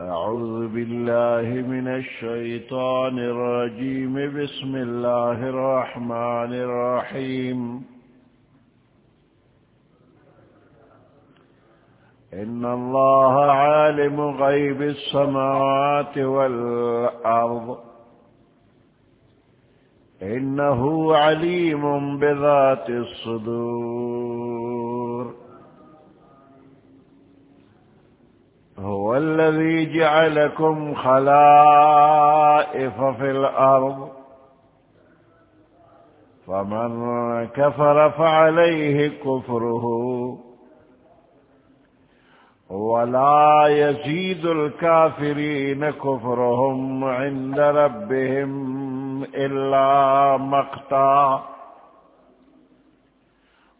أعوذ بالله من الشيطان الرجيم. بسم الله الرحمن الرحيم. إن الله عالم غيب السماوات والأرض. إنه عليم بذات الصدور. هو الذي جعلكم خلائف في الأرض فمن كفر فعليه كفره ولا يزيد الكافرين كفرهم عند ربهم إلا مقتا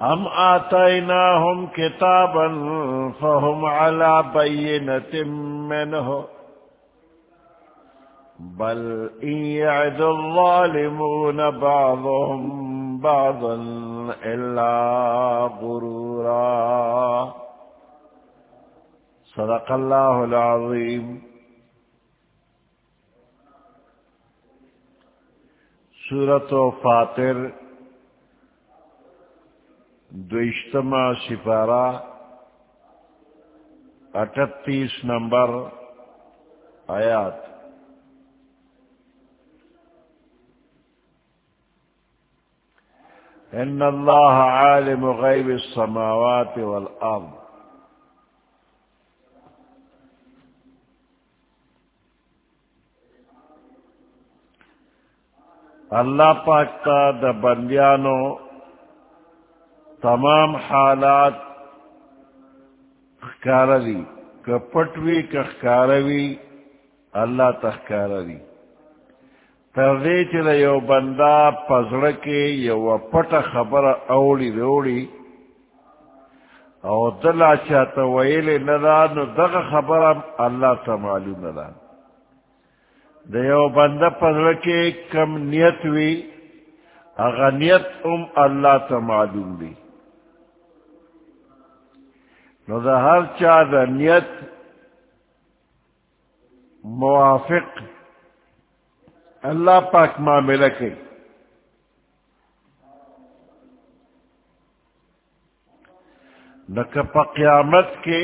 ہم أم آتيناهم كتابا فهم على بينة منه بل إن يعد الظالمون بعضهم بعضا إلا غرورا صدق الله العظيم سورة فاطر دوشتما سپارہ اٹھتیس نمبر آیات. ان اللہ عالم غیب السماوات والارض. اللہ پاک تا دا بندیانو تمام حالات خکاروی کپٹوی کخکاروی اللہ تخکاروی تردے چل یو بندہ پزڑکے یو پٹ خبر اوڑی روڑی او دلا چاہتا ویلے ندا نو دغ خبر اللہ تا معلوم ندا دیو بندہ پزڑکے کم نیت وی اغنیت ام اللہ تا معلوم بھی نو دا ہر چا دا نیت موافق اللہ پاک معاملہ کی نہ قیامت کے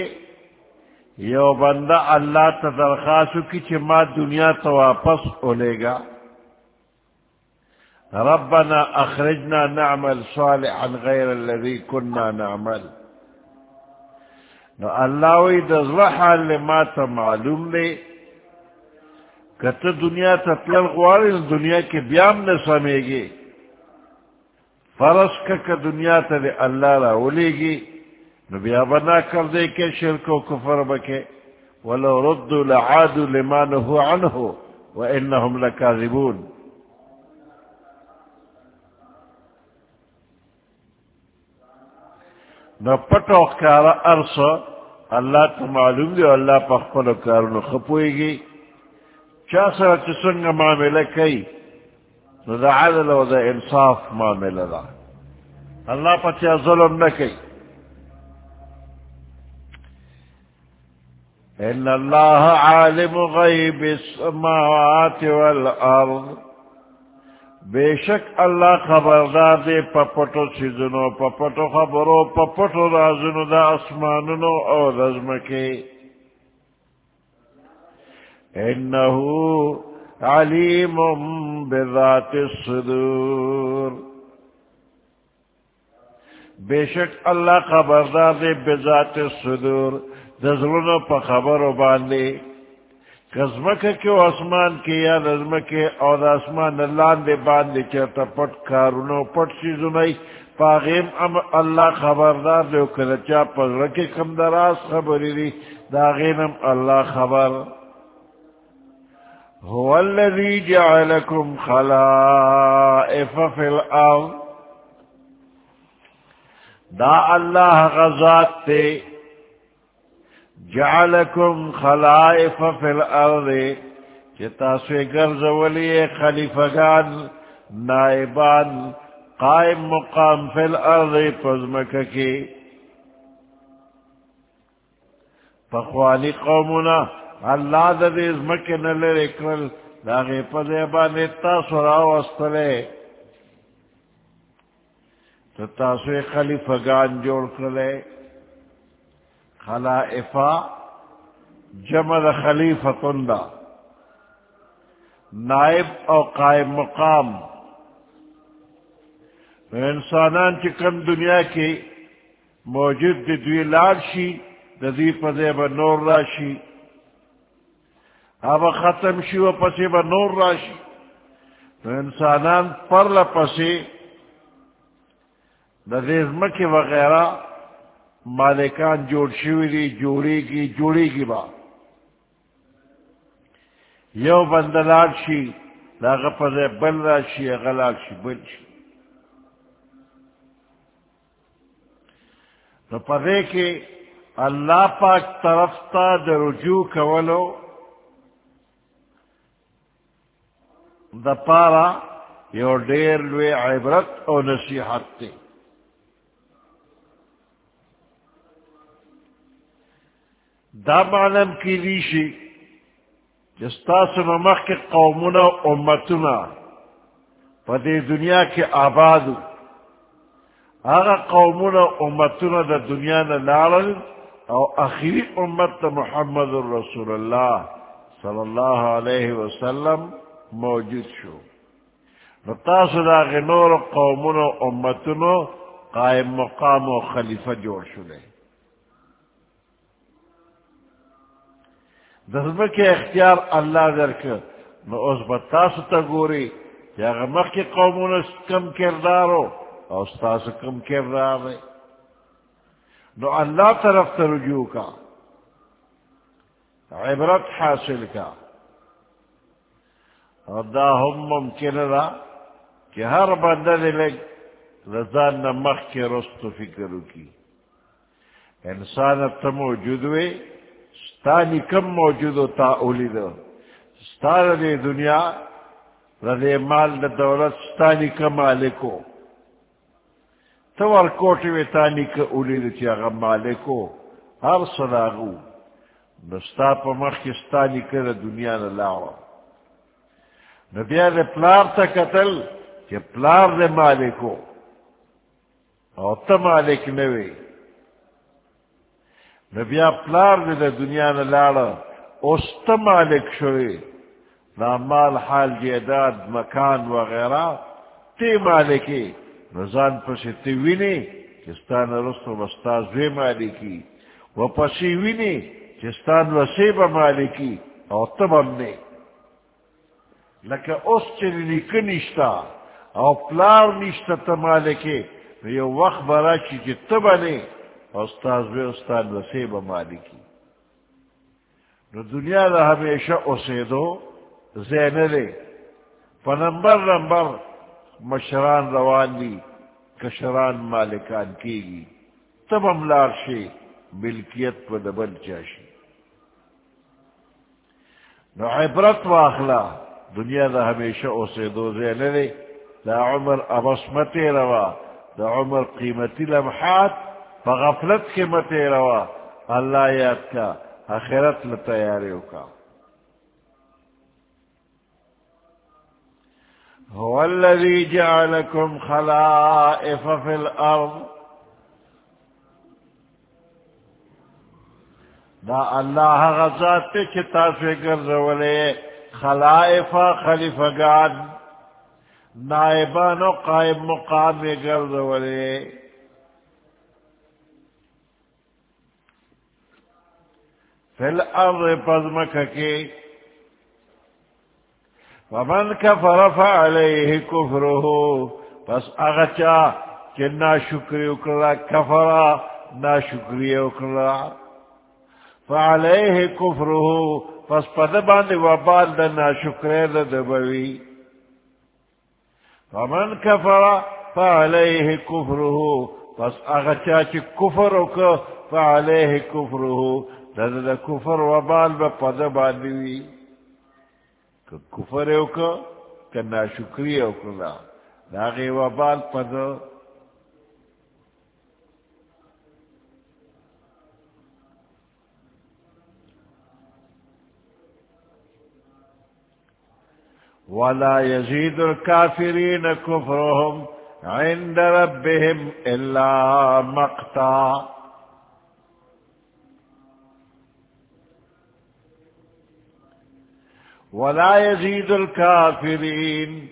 یو بندہ اللہ تا درخواستو کی چھ ما دنیا تا واپس اولے گا۔ ربنا اخرجنا نعمل صالحا غیر الذي كنا نعمل۔ نو اللہ وی دزر حال ما تا معلوم لے کتا دنیا تا تلل غواری دنیا کی بیام نسامے گی فرس کا کا دنیا تا دے اللہ را ولے گی نو بیا بنا کر دے کے شرک و کفر بکے ولو ردو لعادو لما نهو عنه وانہم لکاذبون نو پٹو کارا ارس اللہ تو معلوم دی اللہ پخپل کارو خپوئے گی چا سر چسنگ معاملہ کئی نو دا عدل و دا انصاف معاملہ دا اللہ پچا ظلم نہ کئی ان اللہ عالم غیب السماوات والارض. بے شک اللہ خبردار دے پپٹو سیزنو پپٹو خبرو، پپٹو رازنو دا اسماننو او رزم کے۔ انہو علیم بذات الصدور۔ بے شک اللہ خبردار دے بذات الصدور۔ دزلنو پا خبرو باندے۔ کزمک کیو اسمان کی یا نظمک اور اسمان اللہ دے باندے چرتا پٹ کارونو پٹ سیزو نئی پاغیم ام اللہ خبردار دیو کلچا پغرکی کم دراز خبری دی۔ داغینم اللہ خبر۔ هو الذي جعلكم خلائف في الأرض دا اللہ غزات تے جعلكم خلائف في الأرض چتا سوی گرز ولی خلیفگان، نائبان، قائم مقام فی الارض پزمک کی۔ پخوالی قومنا اللہ دا دیز مکی نلر اکرل، داغی پدے بانی تاسو راو استلے تو تاسو خلیفگان جوڑ کرلے۔ خلائفہ جمع دا خلیفتن نائب او قائم مقام انسانان کی کم دنیا کی موجود دی دوی لال شی، دی پدے با نور راشی اب ختم شی و پسی با نور راشی انسانان پر لپسی ددیز وغیرہ مالکان جوڑ شوی دی، جوڑی گی جوڑی گی با. یو بندلال شی لاغ پدے بل راشی غلال شی، بل شی. تو پدے کے اللہ پاک طرف تا دا کولو، دا پارا یو ڈیر لوے عبرت او نصیحت تے. دا معلوم کی لیشی جستا سنمخ کے قومنا امتنا پدے دنیا کے آبادو. آغا قومنا امتنا دا دنیا نا لارل او اخیری امت محمد رسول اللہ صلی اللہ علیہ وسلم موجود شو. نتاس دا غنور قومنا امتنا قائم مقام و خلیفہ جوڑ شلے دسمہ کے اختیار اللہ درک نو اس بتاس تا گوری یا غمق کی قومنا کم کردارو اور استاس کم کر رہا ہے نو اللہ طرف سے رجوع کا. عبرت حاصل کا. اور دا ہم ممکن رہا کہ ہر بندہ لگ رضا نمک کے رست فکر کی انسان اب تو موجود ہوئے ستانی کم موجود ہوتا اولی دو ستان دے دنیا رضے مال دا دولت ستانی کم مالکو. تور کوٹی وی تانی که اولی دی چی اغا مالکو. هر صداغو. نستا پا مخستانی که دا دنیا نلاوا نبیا دی پلار تا قتل کہ پلار دی مالکو. او تا مالک نوی. نبیا پلار دی دا دنیا نلاوا اوس تا مالک شوی نا مال، حال، جیداد، مکان وغیرہ تی مالکی رضان پسی تی تیوینی چستان رستو بستاز وی مالکی و پسی وینی چستان وسیب مالکی او تب امنی لکه اس چلی نکنشتا او پلار نشتا تا مالکی یو وقت برا چی چی تبنی استاز وی استان وسیب مالکی. نو دنیا دا ہمیشہ اسیدو زینلے پا نمبر نمبر مشران روان دی، کشران مالکان کی گی تب ہم لارشی ملکیت پہ دبل چاشی نو عبرت واخلا، دنیا دا ہمیشہ اسے دو زینے دا عمر ابسمتی روا دا عمر قیمتی لمحات. فغفلت کے متے روا اللہ یاد کا آخرت لتیاریوں کا هو الذي جعلكم خلائف في الأرض. دا اللہ غزات چتا فکر زولے خلائف خلیفگان نائبان و قائم مقام گرد ولے فی الارض پزمک کے ومن كفر فعليه كفره. پس اغچا کہ نا شکری اکڑا، کفرا نا شکری اکڑا. فعلیہ کفرہ پس پد باندے وبال دا نا شکری دا دبوی فمن کفرا فعلیہ کفرہ پس اغچا چی کفر اکا فعلیہ کفرہ دا دا کفر وبال با پد باندے وی کفر اکا کہ نا شکری اکڑا داغی وبال پد ولا يزيد الكافرين كفرهم عند ربهم إلا مقتا ولا يزيد الكافرين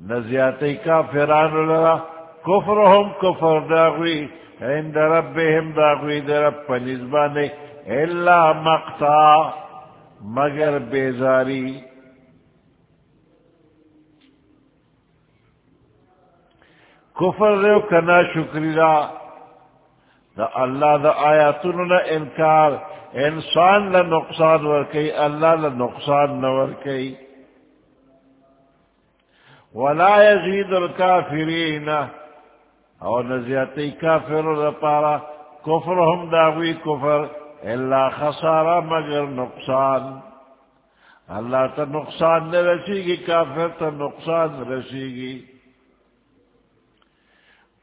نزياتي كافران لرا كفرهم كفر داغوي عند ربهم داغوي درب فنزباني إلا مقتا، مگر بیزاری۔ کفر ریو کنا شکری دا دا اللہ دا آیاتن نا انکار انسان لا نقصان ورکی، اللہ لا نقصان نورکی ولا يزيد الكافرين او نزیاتی کافر دا پارا. کفرهم داوی کفر، اللہ خسارہ مگر نقصان. اللہ تا نقصان نہ رسی گی کافر تا نقصان رسی گی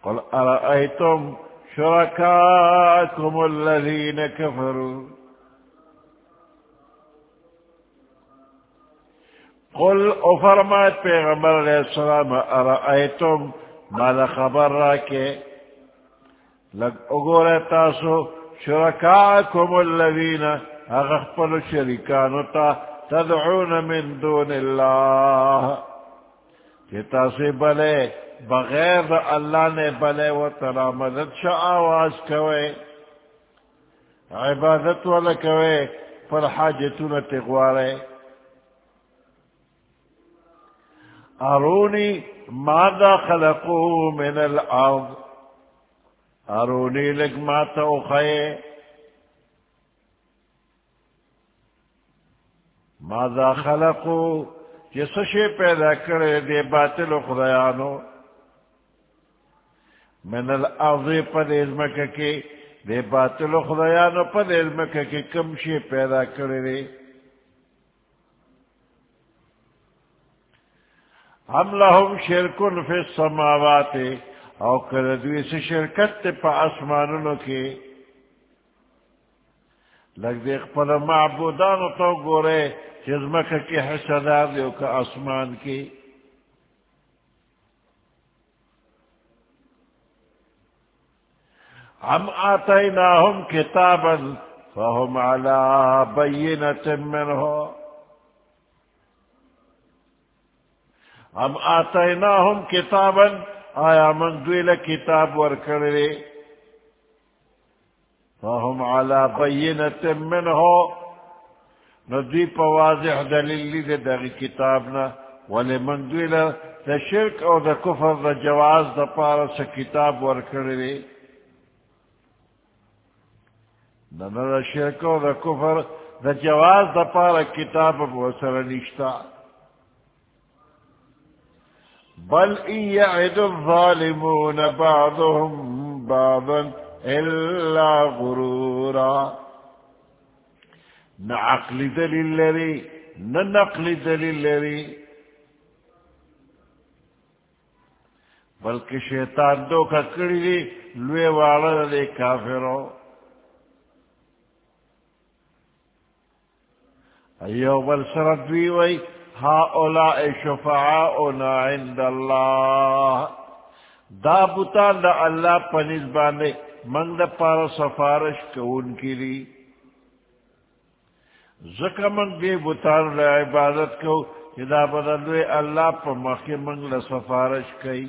قل ارأيتم شركاءكم الذين كفروا قل افرمات پیغمبر علیہ السلام ارأيتم ماذا خبر راکے لگ اگورے تاسو شركاءكم الذين اغفلوا شركانتا تدعون من دون الله کہ تاسو بلے، بغیر اللہ نے بلے و ترا مدد شا آواز کوئے، عبادت والا کوئے، پر حاجتون تغوارے. ارونی ماذا خلقو من الارض؟ ارونی لگ ماتا اخائے ماذا خلقو؟ جس شے پیدا کرے دے باطل و خدایانو۔ من الارض پد علمک کے، دے باطل و خدایانو پد علمک کے کم شی پیدا کرے دے۔ ہم لہم شرکن فی السماوات. او کردوی سے شرکت تے پا اسمانونو کے لگ دیکھ پل معبودانو تو گورے چزمک کی حسدار دیو کا اسمان کی ہم آتیناہم کتابا فہم علا بینت منہو ہم آتیناہم کتابا، آیا من دویل کتاب ورکرے فہم علا بینت منہو. ندوی پا واضح دلیل دلیلی دے دغی کتابنا، ولی من دوی دویل دا شرک او دا کفر دا جواز دا پارا سا کتاب ورکرے دا دا شرک او دا کفر دا جواز دا پارا کتاب بوسر نشتا. بل ان يعد الظالمون بعضهم بعضا الا غرورا. نعقل دلیل لري ننقل دلیل لري بلکہ شیطان دو کا کڑی دی، لوے والا دے کافروں. ایو بل سرد بھی وئی ہا شفعاؤنا عند اللہ. دا بطان دا اللہ پنیز باندے، من دا پارا سفارش کون کی لی زکا من دے بطان دا عبادت کو دا بدلوے اللہ پا مخی من دا سفارش کئی.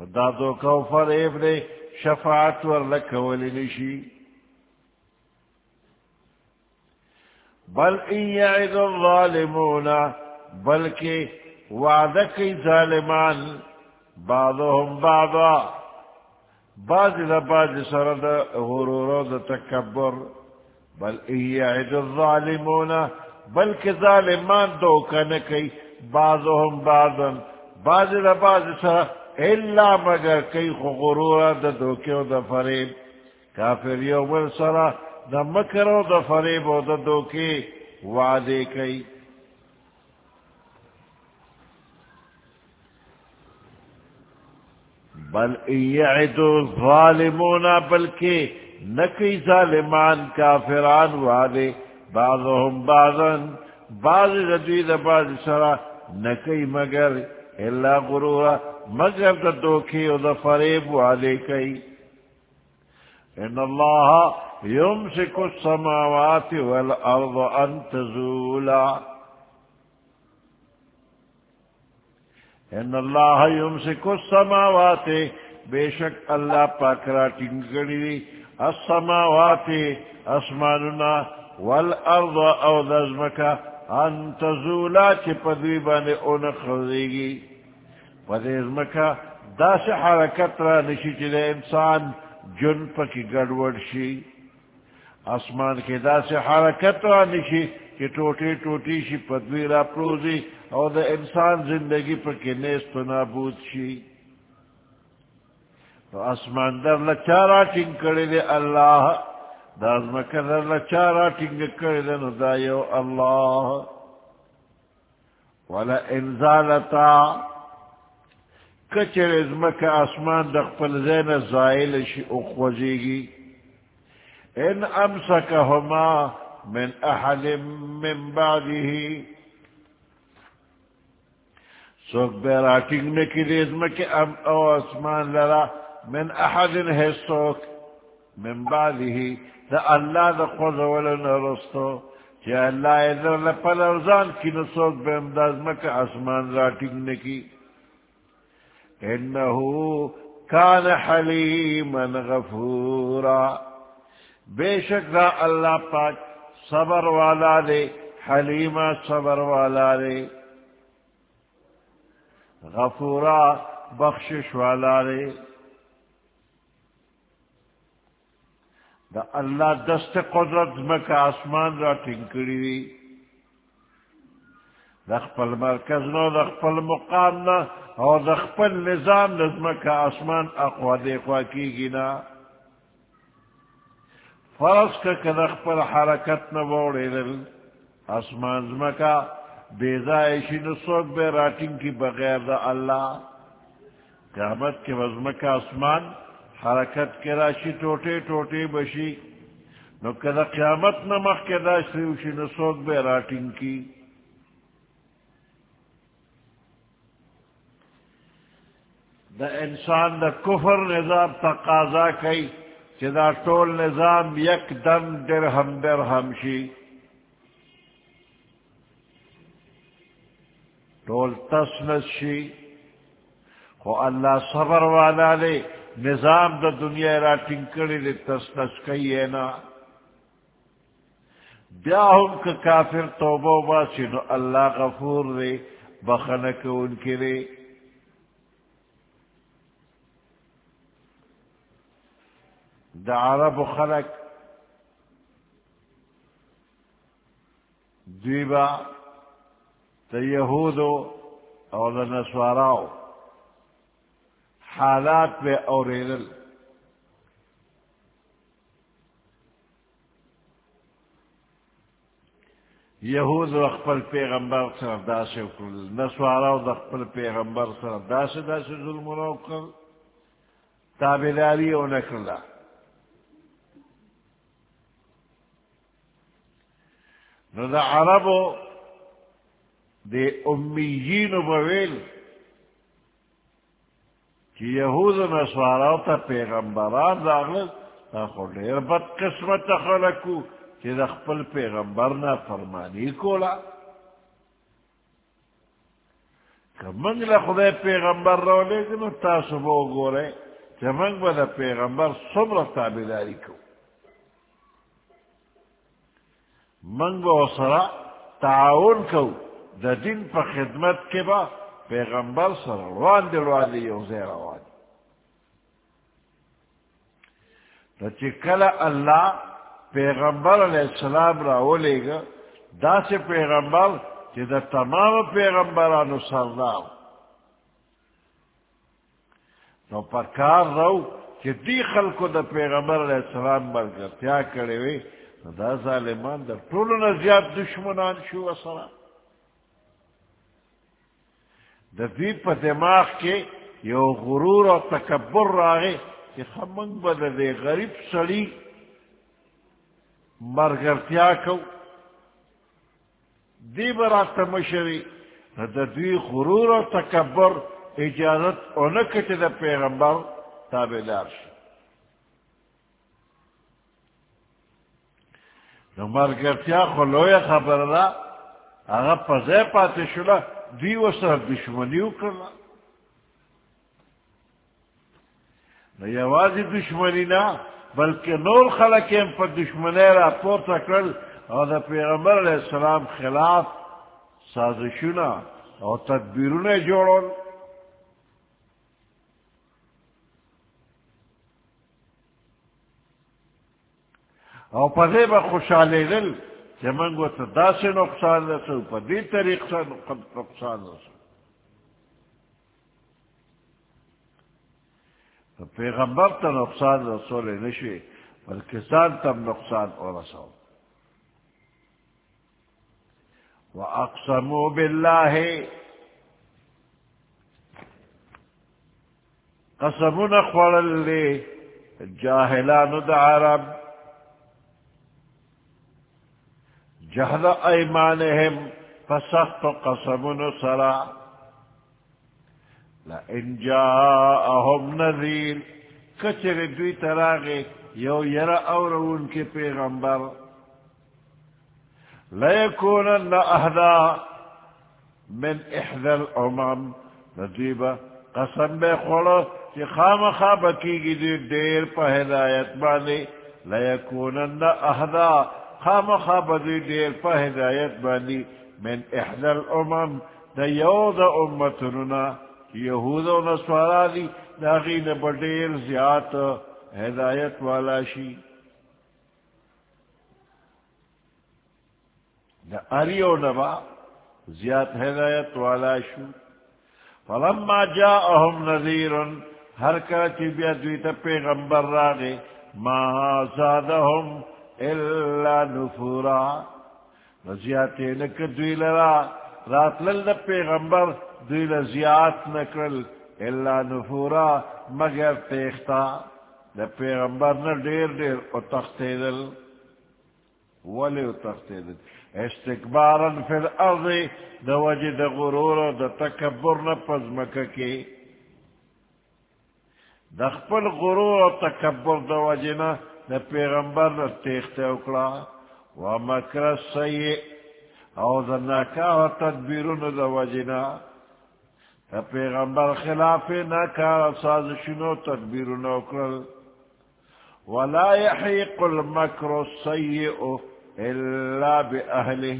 دا دو کو فریب دے، شفاعت ور لکولی نشی. بل ان الظالمون، بلکہ وعدہ کی ظالمان بعضهم بعضا۔ بعض دا بعض سرد غرور دا تکبر۔ بل ایعد الظالمون، بلکہ ظالمان دو کنکی بعضهم بعضا۔ بعض دا بعض سرد الا مگر کئی خو غرور دا دوکیو دا فریب کافر یو بل سرد دا مکرو دا فریب و دا دوکی وعدے کئی بل یعدو ظالمون بلکہ نکی ظالمان کافران والے بعضهم بعضا، بعض ردوید بعض سرا نکی مگر اللہ غرورا مگر دا دوکی و دا فریب والے کئی ان اللہ یمسک السماوات والارض ان تزولا ان اللہ یمسک السماوات بے شک اللہ پاکرا ٹنگڑی السماوات اسماننا والارض او دزمکا ان تزولا چی پدوی بانے اون خضیگی پدیزمکا دا سے حرکت را نشی چی دے انسان۔ جن پکی گڑوڑ شی اسمان کے دا سے حرکت را نشی کہ ٹوٹی ٹوٹی شی پدوی را پروزی اور دا انسان زندگی پر کے نیست و نابود شی۔ تو اسمان در لچارا ٹنگ کرے دے اللہ، دا ازمکہ در لچارا ٹنگ کرے دے، نو دا یو اللہ۔ ولا انزالتا کچر ازمکہ اسمان دا قبل زین زائل شی اخوزیگی ان امسکہما من احد من بعده. سوک بے راٹنگ نے کی ریز میں کہ ام او اسمان لرا؟ من احد ہے سوک من بعده. دا اللہ دا قوض ولن رستو کہ اللہ ادھر لپل ارزان کی نسوک بے امداز میں کہ اسمان راٹنگ نے کی انہو کان حلیما غفورا. بے شک دا اللہ پاک صبر والا دے، حلیمہ صبر والا دے، غفورا بخشش والا دے. دا اللہ دست قدرت مکا آسمان را ٹنکڑی دی. دا خپل مرکز نو، دا خپل مقام نا اور دا خپل نظام نظمکا آسمان اقوا دیخوا کی گنا فرض کا کدخ پر حرکت نہ بوڑے دل آسمان زمکا بیزائشی نسوک بے راتنگ کی بغیر دا اللہ قیامت کے وزمکا آسمان حرکت کے راشی ٹوٹے ٹوٹے بشی نو کدا قیامت نمخ کے دا شریوشی نسوک بے راتنگ کی دا انسان دا کفر نظام تقاضا کئی چدا ٹول نظام یک دم درہم درہم شی۔ ٹول تسنس شی۔ خو اللہ صبر والا لے نظام دا دنیا را ٹنکڑی لے تسنس کئی نا۔ بیا ہم کا کافر توبو باسی نو اللہ غفور لے بخنک ان کے لے دا عرب خلق دیبا دا یہودو اور دا نسواراو حالات پہ اوریدل. یہود اخبل پیغمبر سر دا سے نسواراو دا پیغمبر سر دا سے دا سے ظلم رو کر تابداری او نکلا نو دا عربو دے امیین بویل کی یہود و نسواراو تا پیغمبران دا داغل تا خود دیر بد قسمت خلقو چی دا خپل پیغمبر نا فرمانی کولا کہ منگ لخدای پیغمبر رو لے گنو تاسو بو گو رہے چی منگ با دا پیغمبر سمر تابداری کو. منگ با سرا تعاون کو دا دن پا خدمت کے با پیغمبر سر روان دل والی یو زیر روان تو چکل اللہ پیغمبر علیہ السلام را لے گا دا سے پیغمبر کہ دا تمام پیغمبرانو سردار نو پکار رو کہ دی خلقو دا پیغمبر علیہ السلام برگر تیا کرے وی دا ظالمان دا طولنا زیاد دشمنان شو اصلا دا دی پا دماغ کے یو غرور و تکبر راگے کہ خمنگ با دا دے غریب سڑی مرگرتیا کو دی برات مشری دا دی غرور و تکبر اجازت اونکت دا پیغمبر تابدار شو نو مرگرتیا خلویا خبر دا اگا پزے پاتے شلا دی و سر دشمنیو کرلا نو یوازی دشمنی نا بلکہ نور خلقیم پر دشمنی را پورتا کرل اور دا پیغمبر علیہ السلام خلاف سازشونا اور تدبیرون جوڑول او پدے با خوشحالے دل کہ منگو تا دا سے نقصان رسو پا دی طریق سے نقصان رسو تو پیغمبر تا نقصان رسول نشوی بلکہ سان تم نقصان اور رسو وَأَقْسَمُوا بِاللَّهِ. قسمون خوڑل لے جاہلان دا عرب. جہد ایمانہم فسخت قسمون سرا لئن جاءہم نذیر کچر دوی تراغے، یو یر اورون کے پیغمبر. لیکونن اہدا من احد الامم نذیبا قسم بے خوڑو کہ خام خواب کی گی دیر پہ ہدایت بانے. لیکونن اہدا خام خواب دی دیر پا ہدایت بانی من احدى الامم دا یو دا امتننا یہود و نسوارا دی دا غین بڑیر زیاد ہدایت والا شی دا اریو نبا زیاد ہدایت والا شو. فلما جاءهم نذیر ہر کرچی بیادویتا پیغمبر راگے ما زادهم الا نفورا. رضیات نک دوی لرا رات لل پیغمبر، دوی لزیات نکرل الا نفورا، مگر تیختا دا پیغمبر نہ دیر دیر او تختیدل ولی او تختیدل استکبارا فی الارض دا وجہ دا غرور دا تکبر نا پزمکا کی دا خپل غرور و تکبر دا وجہ نا دا پیغمبر دا تیخت اکڑا و مکر سیئ او دا ناکار تدبیرون دا وجنا۔ دا پیغمبر خلاف ناکار سازشنو تدبیرون اکڑا ولا يحيق المكر السيء إلا بأهله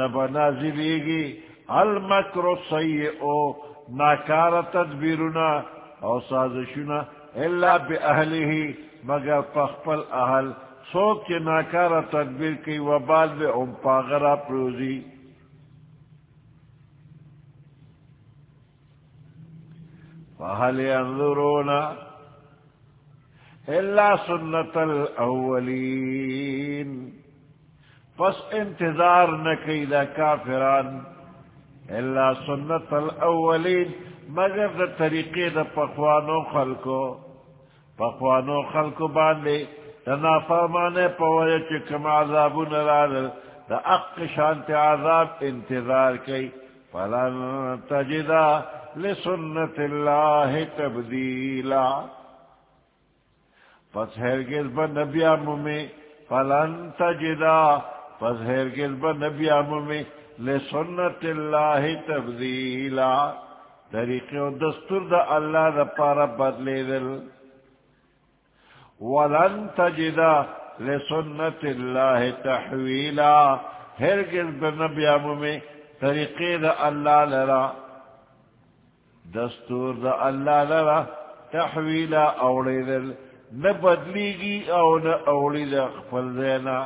نبا نازليگي المكر السيء ناكار تدبيرنا او سازشنا اللہ بی مگر پخپل اہل سوک کے ناکارا تدبیر کی وبال بے ام پاغرا پروزی فہل ينظرون الا سنت الاولین پس انتظار نکی دا کافران. الا سنت الاولین مگر دا طریقے دا پخوانو خلکو پخوانو خلکو باندے دا نافرمانے پوئے چکم عذابو نرادل دا اق شانت عذاب انتظار کی فلن تجدا لسنت اللہ تبدیلا پس ہرگز با نبی آمو فلن تجدا پس ہرگز با نبی آمو لسنت اللہ تبدیلا طریقے و دستور دا اللہ دا پارا بدلے دل ولن تجدا لسنت اللہ تحویلا. ہرگز بنبیام میں طریقے دا اللہ لرا. دستور دا اللہ لرا تحویلا اوڑی دل نہ بدلی گی او نہ اوڑی دا خفل دینا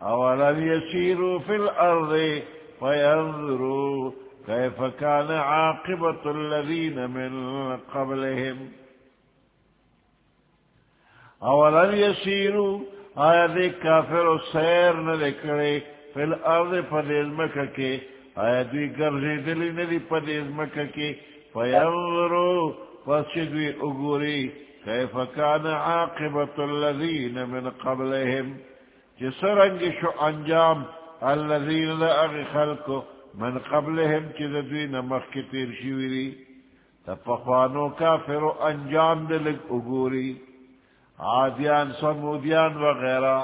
اولم يسيروا في الارض فينظروا كيف كان عاقبة الذين من قبلهم؟ اولم يسيروا؟ آیا دے کافر و سیر نہ دکڑے فی الارض پدیز مکہ کے، آیا دوی گرزی دلی ندی پدیز مکہ کے؟ فینظروا فسجدوی اگوری کیف کان عاقبت الذین من قبلهم؟ جسرنگ شو انجام الذین دا اغی خلقو من قبلهم چی دوی نمخ کی تیر شویری تفخوانو کافر و انجام دلگ اگوری. آدیان سمودیان وغیرہ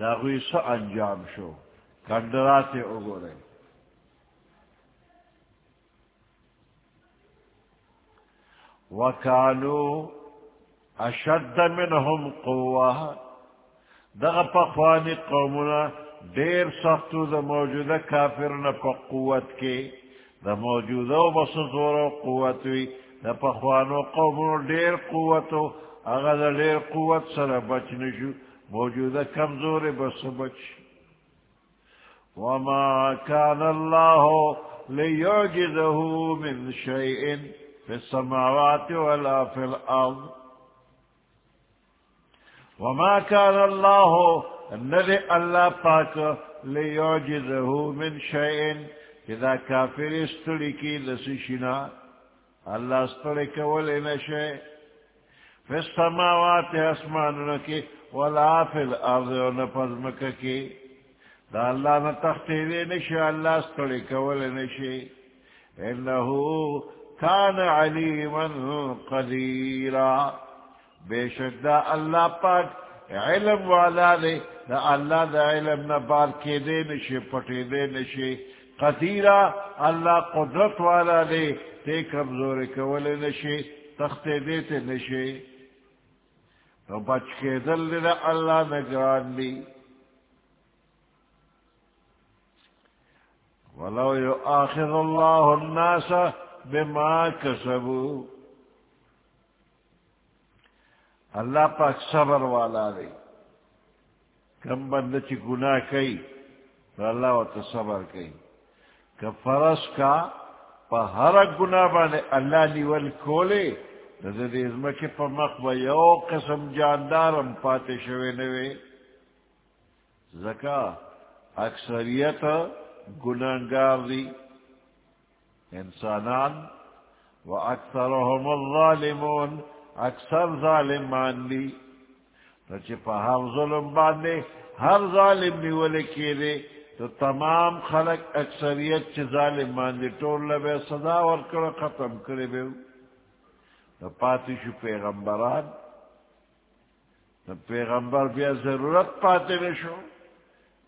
داغوی سا انجام شو. کندرات اگو رہے وکانو اشد منهم قوة. دغا پخوانی قومنا دیر سختو دا موجودہ کافرنا پا قوت کے دا موجودہ و بس زور و قوت وی دا پخوانو قومنو دیر قوتو اگا دا دیر قوت سر بچ نشو موجودہ کمزور بس بچ وما كان الله ليعجزه من شيء في السماوات ولا في الأرض. وما كان الله الذي الله پاک ليعجزه من شيء. کدا کافر استڑی کی لسشنا اللہ استڑی کولی نشے فی السماوات اسمانونا کی ولا فی الارض و نفظمک کی. دا اللہ نتختی دے نشے اللہ استڑی کولی نشے انہو کان علیما قدیرا. بے شک دا اللہ پاک علم والا دے، دا اللہ دا علم نبار کے دے نشے پٹے دے نشے۔ قدیرہ اللہ قدرت والا دے، تے کمزور کولے نشے، تختے دیتے نشے۔ تو بچ کے دل دے دا اللہ نگران دی۔ ولو يؤاخذ الله الناس بما كسبوا اللہ پاک صبر والا دے کم بند چی گناہ کئی، تو اللہ و تصبر کئی۔ کہ فرس کا پا ہر گناہ بانے اللہ نیول کولے نظر ازمکی پا مقبہ یو قسم جاندارم پاتے شوے نوے۔ زکا اکثریت گناہگار دی۔ انسانان، و اکثرهم الظالمون۔ اکثر ظالمان دی. نچے پا ہر ظلم باندے، ہر ظالم نیولے کے دے تو تمام خلق اکثریت چی ظالم ماندی ٹول لبے صدا ورکر ختم کرے بے تو پاتی شو پیغمبران تو پیغمبر بیا ضرورت پاتے نشو.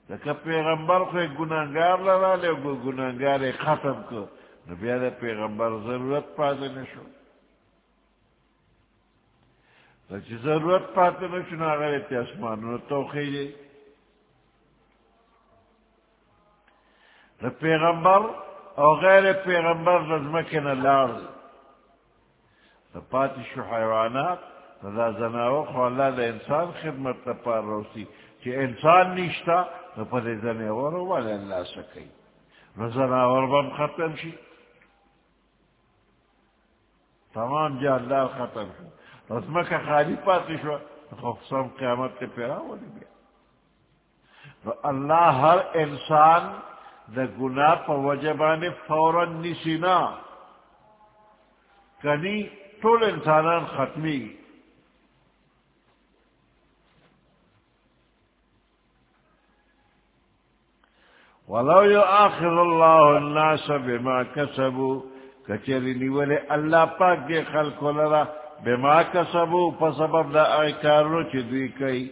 تو پیغمبر کو ایک گناہگار لڑا لے گناہگار ختم کر. نو بیا پیغمبر ضرورت پاتے نشو. تو چی ضرورت پاتے نشو نا اگر ایتی اسمانو توخی جی پیغمبر او غیر پیغمبر نظمکن لار پاتی شو حیوانات دا زناو خو اللہ دا انسان خدمت تا پار روسی چی انسان نیشتا تو پا دی زناورو والی اللہ سکی نو زناور بم ختم شی تمام جا اللہ ختم شو نظمک خالی پاتی شو خفصم قیامت کے پیرا والی بیا اللہ ہر انسان دا گناہ پا وجبان فوراً نسینا کنی طول انسانان ختمی ولو يؤاخذ الله الناس بما كسبوا، کچری نیولے اللہ پاک دے خلق لرا بما كسبوا فسبب دا اعکارو چی دوی کئی.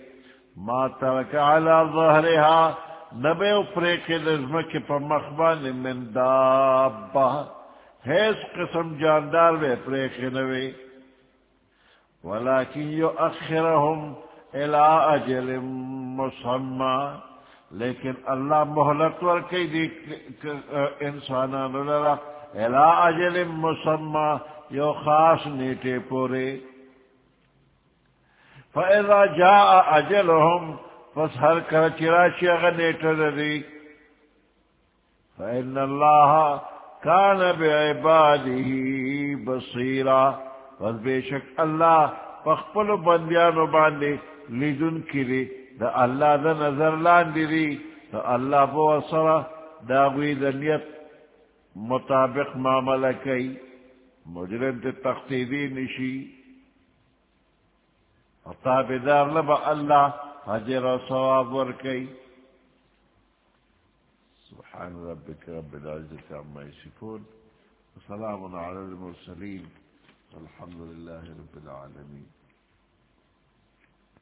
ما ترک علی ظهرها نبے اوپرے کے نظم پا مخبان من دابا حیث قسم جاندار بے پرے کے نوے ولیکن یو اخرہم الى اجل مسمى لیکن اللہ محلت ور کی دی انسانان لرا. الى اجل مسمى یو خاص نیٹے پورے۔ فاذا جاء اجلهم پس ہر کر چراشی اغا نیٹر دی۔ فإن الله كان بعباده بصيرا۔ پس بے شک اللہ پخپل بندیانو باندے لیدن کری دا اللہ دا نظر لاندی دی۔ تو اللہ بو اصرا داغوی دنیت مطابق معاملہ کئی۔ مجرم تے تختیدی نشی. اور تابدار لبا اللہ حجر و ثواب ورکی. سبحان ربك رب العزة عما يصفون وسلام على المرسلين والحمد لله رب العالمين